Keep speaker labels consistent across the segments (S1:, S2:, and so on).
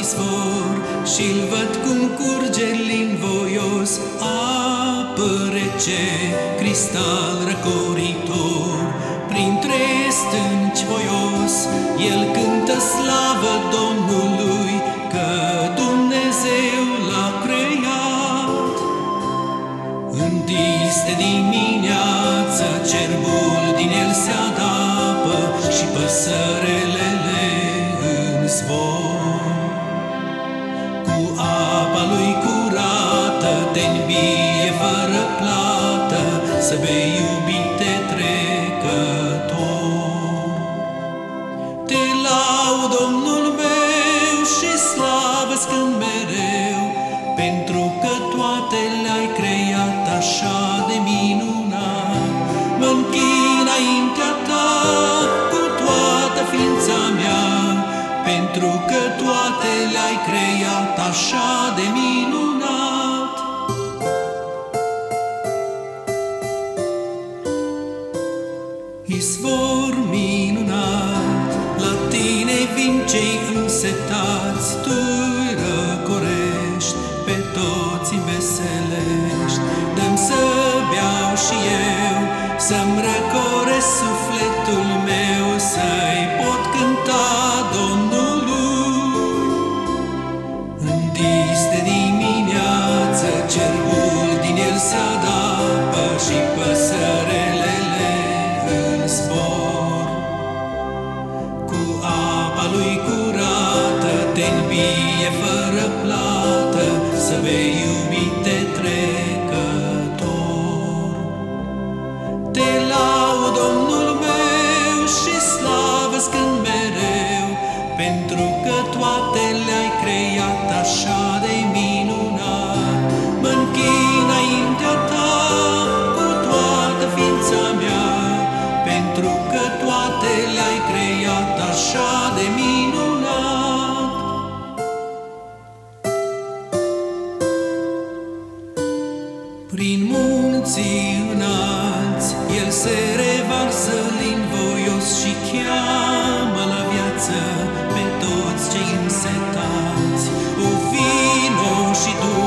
S1: izvor Și-l văd cum curge linvoios Apă rece, cristal răcoritor. Printre stânci voios El cântă slavă Domnului Că Dumnezeu l-a creat. În diste dimineață Cerbul din el se adapă Și păsărele în așa de minunat Izvor minunat, la tine vin cei însetați, tu îi răcorești, pe toți îi veselești. Dăm să beau și eu, să-mi răcoresc sufletul lui curată te învie fără plată Să vei iubite trecător. Te lau, Domnul meu, și slavă când mereu Pentru că toate le-ai creat așa munții înalți, El se revarsă linvoios și cheamă la viață pe toți cei însetați. O vino și tu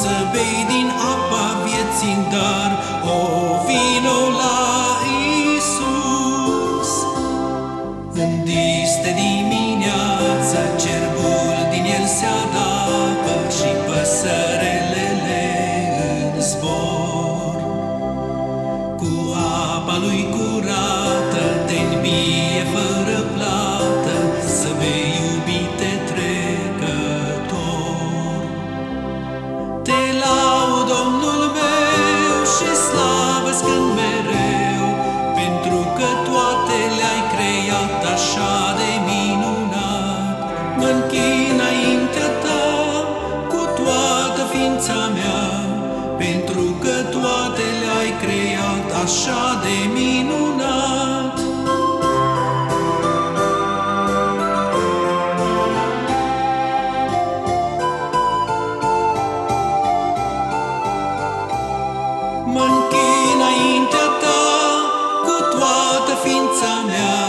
S1: să bei din apa vieții în dar, o vino la Isus. În diste dimineață, cerbul din el se adapă apa lui curată te învie fără plată să vei iubite trecător. Te lau, Domnul meu, și slavă când mereu, pentru că toate le-ai creat așa de minunat. Mă închin înaintea ta cu toată ființa mea, așa de minunat. mă înaintea ta cu toată ființa mea,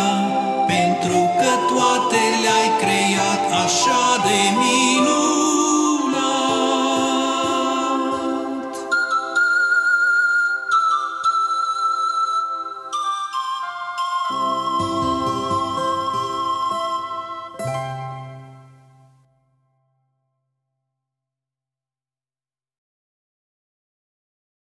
S1: pentru că toate le-ai creat așa de mine.